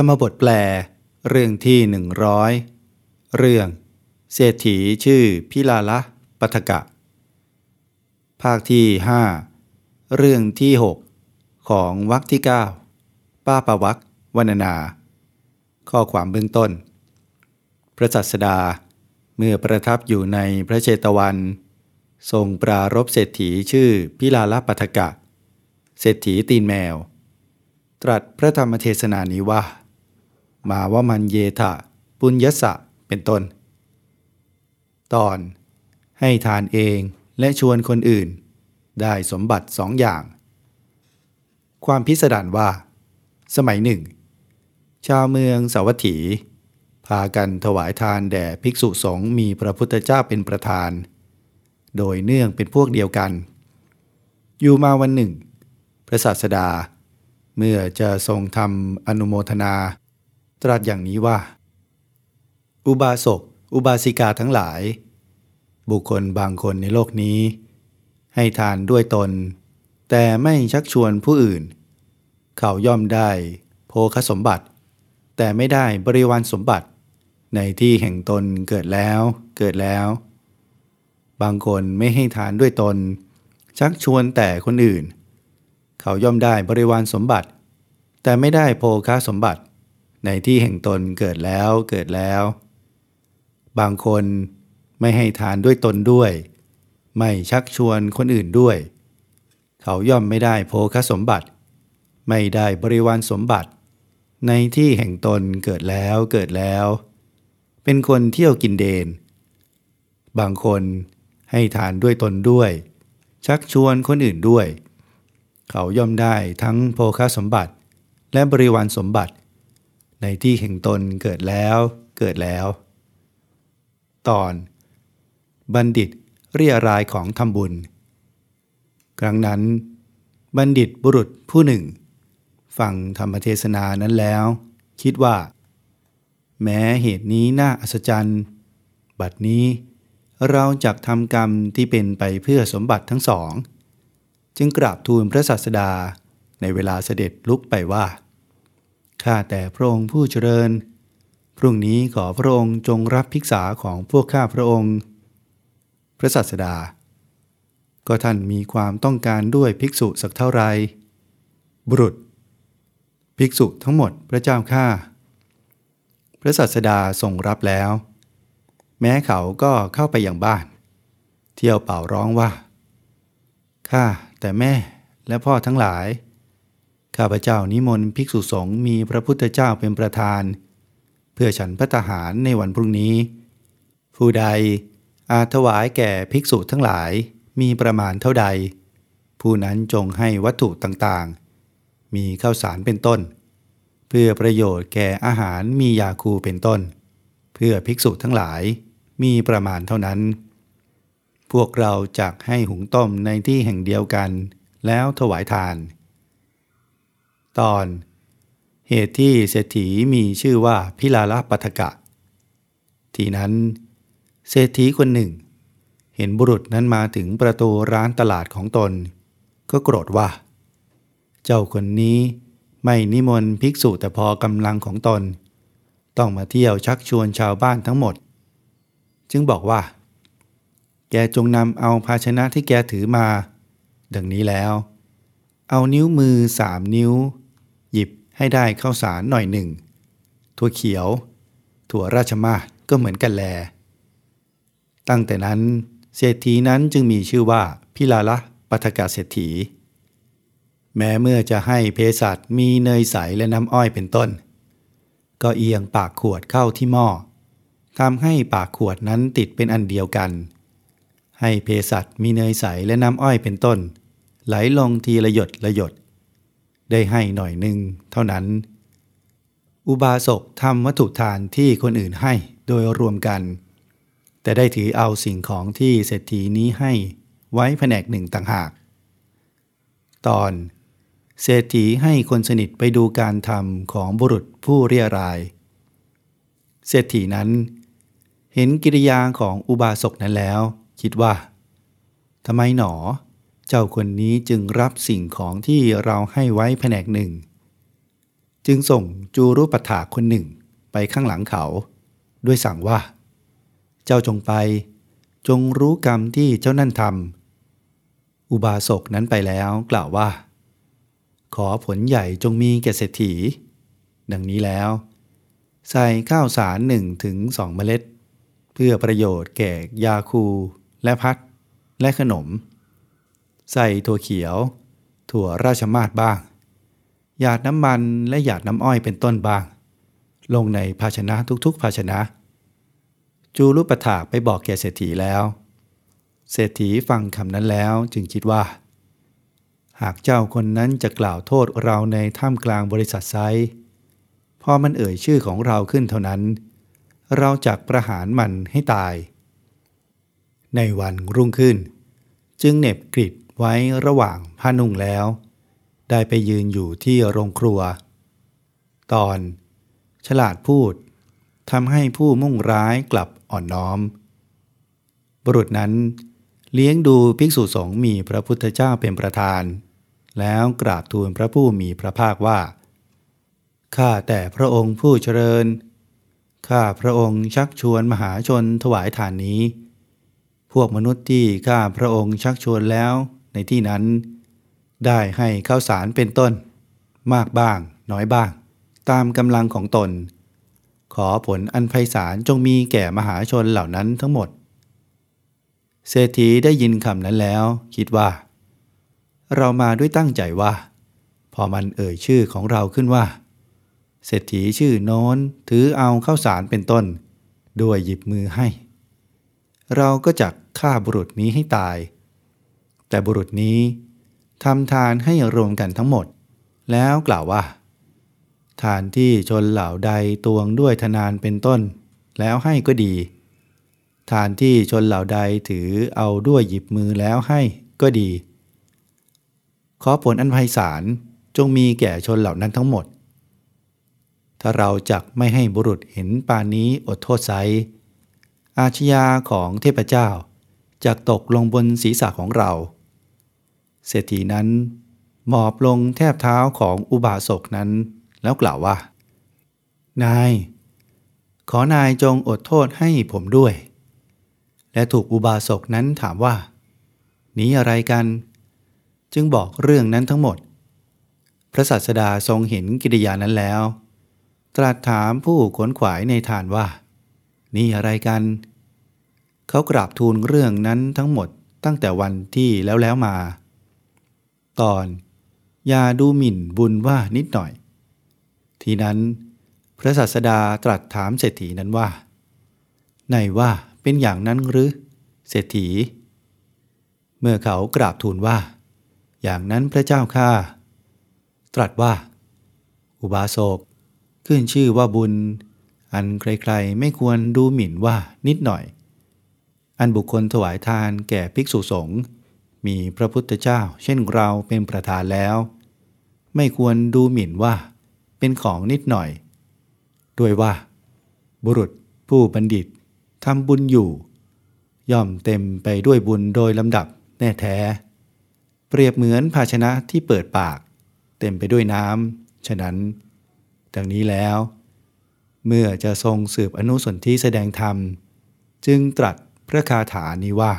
ธรรมบทแปล เรื่องที่หนึ่งร้อยเรื่อง เศรษฐีชื่อพิลาละปัทกะ ภาคที่ห้าเรื่องที่หกของวรรคที่เก้าป้าปวักวรรณนา ข้อความเบื้องต้น พระสัสดาเมื่อประทับอยู่ในพระเจตวัน ทรงปรารบเศรษฐีชื่อพิลาลปัทกะ เศรษฐีตีนแมว ตรัสพระธรรมเทศนานี้ว่า มาว่ามันเยทะปุญญสะเป็นต้น ตอนให้ทานเองและชวนคนอื่น ได้สมบัติสองอย่าง ความพิสดารว่า สมัยหนึ่ง ชาวเมืองสาวัตถี พากันถวายทานแด่ภิกษุสงฆ์มีพระพุทธเจ้าเป็นประธาน โดยเนื่องเป็นพวกเดียวกัน อยู่มาวันหนึ่ง พระศาสดาเมื่อจะทรงทำอนุโมทนา ตรัสอย่างนี้ว่า อุบาสก อุบาสิกาทั้งหลาย บุคคลบางคนในโลกนี้ ให้ทานด้วยตน แต่ไม่ชักชวนผู้อื่น เขาย่อมได้โภคสมบัติ แต่ไม่ได้บริวารสมบัติ ในที่แห่งตนเกิดแล้วเกิดแล้ว บางคนไม่ให้ทานด้วยตน ชักชวนแต่คนอื่น เขาย่อมได้บริวารสมบัติ แต่ไม่ได้โภคสมบัติ ในที่แห่งตนเกิดแล้วเกิดแล้ว บางคนไม่ให้ทานด้วยตนด้วย ไม่ชักชวนคนอื่นด้วย เขาย่อมไม่ได้โภคสมบัติ ไม่ได้บริวารสมบัติ ในที่แห่งตนเกิดแล้วเกิดแล้ว เป็นคนเที่ยวกินเดน บางคนให้ทานด้วยตนด้วย ชักชวนคนอื่นด้วย เขาย่อมได้ทั้งโภคสมบัติ และบริวารสมบัติ ในที่แห่งตนเกิดแล้วเกิดแล้ว ตอน บัณฑิตเรียรายของทำบุญ ครั้งนั้น บัณฑิตบุรุษผู้หนึ่ง ฟังธรรมเทศนานั้นแล้ว คิดว่า แม้เหตุนี้น่าอัศจรรย์ บัดนี้เราจักทำกรรมที่เป็นไปเพื่อสมบัติทั้งสอง จึงกราบทูลพระศาสดาในเวลาเสด็จลุกไปว่า ข้าแต่พระองค์ผู้เจริญ พรุ่งนี้ขอพระองค์จงรับภิกษาของพวกข้าพระองค์ พระศาสดา ก็ท่านมีความต้องการด้วยภิกษุสักเท่าไร บุรุษ ภิกษุทั้งหมดพระเจ้าข้า พระศาสดาทรงรับแล้ว แม้เขาก็เข้าไปอย่างบ้าน เที่ยวเป่าร้องว่า ข้าแต่แม่และพ่อทั้งหลาย ข้าพเจ้านิมนต์ภิกษุสงฆ์มีพระพุทธเจ้าเป็นประธาน เพื่อฉันพระทหารในวันพรุ่งนี้ ผู้ใดอาจถวายแก่ภิกษุทั้งหลายมีประมาณเท่าใด ผู้นั้นจงให้วัตถุต่างๆ มีข้าวสารเป็นต้น เพื่อประโยชน์แก่อาหารมียาคูเป็นต้น เพื่อภิกษุทั้งหลายมีประมาณเท่านั้น พวกเราจักให้หุงต้มในที่แห่งเดียวกัน แล้วถวายทาน ตอน เหตุที่เศรษฐีมีชื่อว่าพิลาลปัทกะ ทีนั้น เศรษฐีคนหนึ่ง เห็นบุรุษนั้นมาถึงประตูร้านตลาดของตน ก็โกรธว่า เจ้าคนนี้ไม่นิมนต์ภิกษุแต่พอกำลังของตน ต้องมาเที่ยวชักชวนชาวบ้านทั้งหมด จึงบอกว่า แกจงนำเอาภาชนะที่แกถือมา ดังนี้แล้วเอานิ้วมือสามนิ้ว ให้ได้ข้าวสารหน่อยหนึ่ง ถั่วเขียว ถั่วราชมาศก็เหมือนกันแล ตั้งแต่นั้นเศรษฐีนั้นจึงมีชื่อว่าพิลาละปัทกาเศรษฐี แม้เมื่อจะให้เภสัชมีเนยใสและน้ำอ้อยเป็นต้น ก็เอียงปากขวดเข้าที่หม้อทำให้ปากขวดนั้นติดเป็นอันเดียวกัน ให้เภสัชมีเนยใสและน้ำอ้อยเป็นต้น ไหลลงทีละหยดละหยด ได้ให้หน่อยหนึ่งเท่านั้น อุบาสกทำวัตถุทานที่คนอื่นให้โดยรวมกัน แต่ได้ถือเอาสิ่งของที่เศรษฐีนี้ให้ไว้แผนกหนึ่งต่างหาก ตอน เศรษฐีให้คนสนิทไปดูการทำของบุรุษผู้เรียราย เศรษฐีนั้น เห็นกิริยาของอุบาสกนั้นแล้ว คิดว่าทำไมหนอ เจ้าคนนี้จึงรับสิ่งของที่เราให้ไว้แผนกหนึ่ง จึงส่งจูรุปถาคนหนึ่งไปข้างหลังเขา ด้วยสั่งว่า เจ้าจงไป จงรู้กรรมที่เจ้านั่นทำอุบาสกนั้นไปแล้วกล่าวว่า ขอผลใหญ่จงมีแก่เศรษฐี ดังนี้แล้ว ใส่ข้าวสารหนึ่งถึงสองเมล็ด เพื่อประโยชน์แก่ยาคูและพัดและขนม ใส่ถั่วเขียว ถั่วราชมาศบ้าง หยาดน้ำมันและหยาดน้ำอ้อยเป็นต้นบ้าง ลงในภาชนะทุกๆ ภาชนะ จูรุปถาไปบอกแก่เศรษฐีแล้ว เศรษฐีฟังคำนั้นแล้วจึงคิดว่า หากเจ้าคนนั้นจะกล่าวโทษเราในท่ามกลางบริษัทไซพอมันเอ่ยชื่อของเราขึ้นเท่านั้น เราจักประหารมันให้ตาย ในวันรุ่งขึ้น จึงเหน็บกริด ไว้ระหว่างผ้านุ่งแล้ว ได้ไปยืนอยู่ที่โรงครัว ตอน ฉลาดพูดทำให้ผู้มุ่งร้ายกลับอ่อนน้อม บุรุษนั้น เลี้ยงดูภิกษุสงฆ์มีพระพุทธเจ้าเป็นประธาน แล้วกราบทูลพระผู้มีพระภาคว่า ข้าแต่พระองค์ผู้เจริญ ข้าพระองค์ชักชวนมหาชนถวายทานนี้ พวกมนุษย์ที่ข้าพระองค์ชักชวนแล้ว ในที่นั้น ได้ให้ข้าวสารเป็นต้น มากบ้าง น้อยบ้าง ตามกำลังของตน ขอผลอันไพศาลจงมีแก่มหาชนเหล่านั้นทั้งหมด เศรษฐีได้ยินคำนั้นแล้ว คิดว่า เรามาด้วยตั้งใจว่า พอมันเอ่ยชื่อของเราขึ้นว่า เศรษฐีชื่อโน้นถือเอาข้าวสารเป็นต้น ด้วยหยิบมือให้ เราก็จักฆ่าบุรุษนี้ให้ตาย แต่บุรุษนี้ทำทานให้รวมกันทั้งหมด แล้วกล่าวว่า ทานที่ชนเหล่าใดตวงด้วยธนานเป็นต้น แล้วให้ก็ดี ทานที่ชนเหล่าใดถือเอาด้วยหยิบมือแล้วให้ก็ดี ขอผลอันไพศาลจงมีแก่ชนเหล่านั้นทั้งหมด ถ้าเราจักไม่ให้บุรุษเห็นปานนี้อดโทษไซอาชญาของเทพเจ้าจะตกลงบนศีรษะของเรา เศรษฐีนั้น หมอบลงแทบเท้าของอุบาสกนั้น แล้วกล่าวว่า นาย ขอนายจงอดโทษให้ผมด้วย และถูกอุบาสกนั้นถามว่า นี้อะไรกัน จึงบอกเรื่องนั้นทั้งหมด พระสัสดาทรงเห็นกิริยานั้นแล้ว ตรัสถามผู้ขนขวายในทานว่า นี่อะไรกันเขากราบทูลเรื่องนั้นทั้งหมดตั้งแต่วันที่แล้วแล้วมา ตอน อย่าดูหมิ่นบุญว่านิดหน่อย ทีนั้นพระศาสดาตรัสถามเศรษฐีนั้นว่า ในว่าเป็นอย่างนั้นหรือ เศรษฐี เมื่อเขากราบทูลว่า อย่างนั้นพระเจ้าข้าตรัสว่า อุบาสกขึ้นชื่อว่าบุญ อันใครๆไม่ควรดูหมิ่นว่านิดหน่อย อันบุคคลถวายทานแก่ภิกษุสงฆ์ มีพระพุทธเจ้า เช่นเราเป็นประธานแล้ว ไม่ควรดูหมิ่นว่า เป็นของนิดหน่อย ด้วยว่า บุรุษผู้บัณฑิตทำบุญอยู่ ย่อมเต็มไปด้วยบุญโดยลำดับแน่แท้ เปรียบเหมือนภาชนะที่เปิดปาก เต็มไปด้วยน้ำฉะนั้น ดังนี้แล้ว เมื่อจะทรงสืบอนุสนที่แสดงธรรม จึงตรัสพระคาถานี้ว่า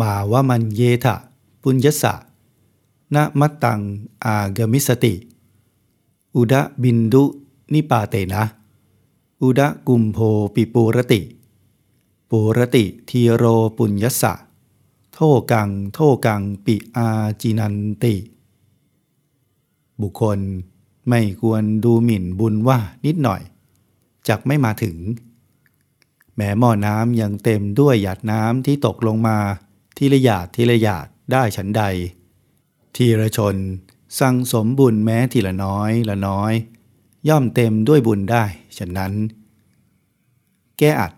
มาวามันเยทะ ปุญญสะนมัตตังอากมิสติ อุดะบินดุนิปาเตนะ อุดะกุมโพปิปูรติ ปูรติทีโรปุญญสะ โทกังโทกังปิอาจินันติ บุคคลไม่ควรดูหมิ่นบุญว่านิดหน่อย จักไม่มาถึง แม้หม้อน้ำยังเต็มด้วยหยาดน้ำที่ตกลงมา ทีละหยาดทีละหยาดได้ฉันใด ทีละชน สั่งสมบุญแม้ทีละน้อยละน้อย ย่อมเต็มด้วยบุญได้ฉะนั้น แก้อัด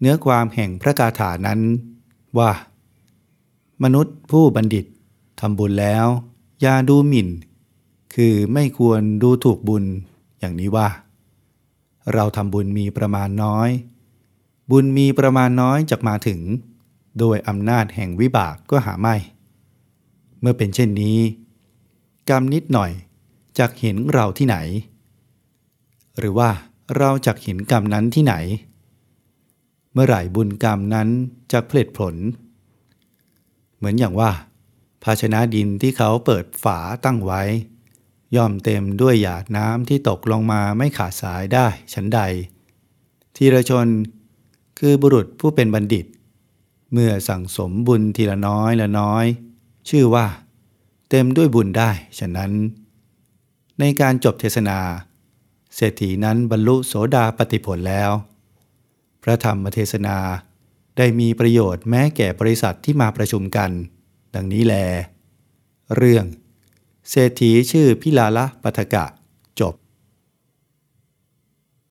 เนื้อความแห่งพระคาถานั้น ว่า มนุษย์ผู้บัณฑิตทำบุญแล้วอย่าดูหมิ่น คือไม่ควรดูถูกบุญอย่างนี้ว่า เราทำบุญมีประมาณน้อย บุญมีประมาณน้อยจะมาถึง โดยอำนาจแห่งวิบากก็หาไม่ เมื่อเป็นเช่นนี้ กรรมนิดหน่อยจักเห็นเราที่ไหน หรือว่าเราจักเห็นกรรมนั้นที่ไหน เมื่อไหร่บุญกรรมนั้นจะผลิตผล เหมือนอย่างว่า ภาชนะดินที่เขาเปิดฝาตั้งไว้ ย่อมเต็มด้วยหยาดน้ำที่ตกลงมาไม่ขาดสายได้ฉันใด ทีละชนคือบุรุษผู้เป็นบัณฑิต เมื่อสั่งสมบุญทีละน้อยละน้อย ชื่อว่า เต็มด้วยบุญได้ ฉะนั้น ในการจบเทศนา เศรษฐีนั้นบรรลุโสดาปติผลแล้ว พระธรรมเทศนาได้มีประโยชน์แม้แก่บริษัทที่มาประชุมกัน ดังนี้แล เรื่อง เศรษฐีชื่อพิลาละปัทกะ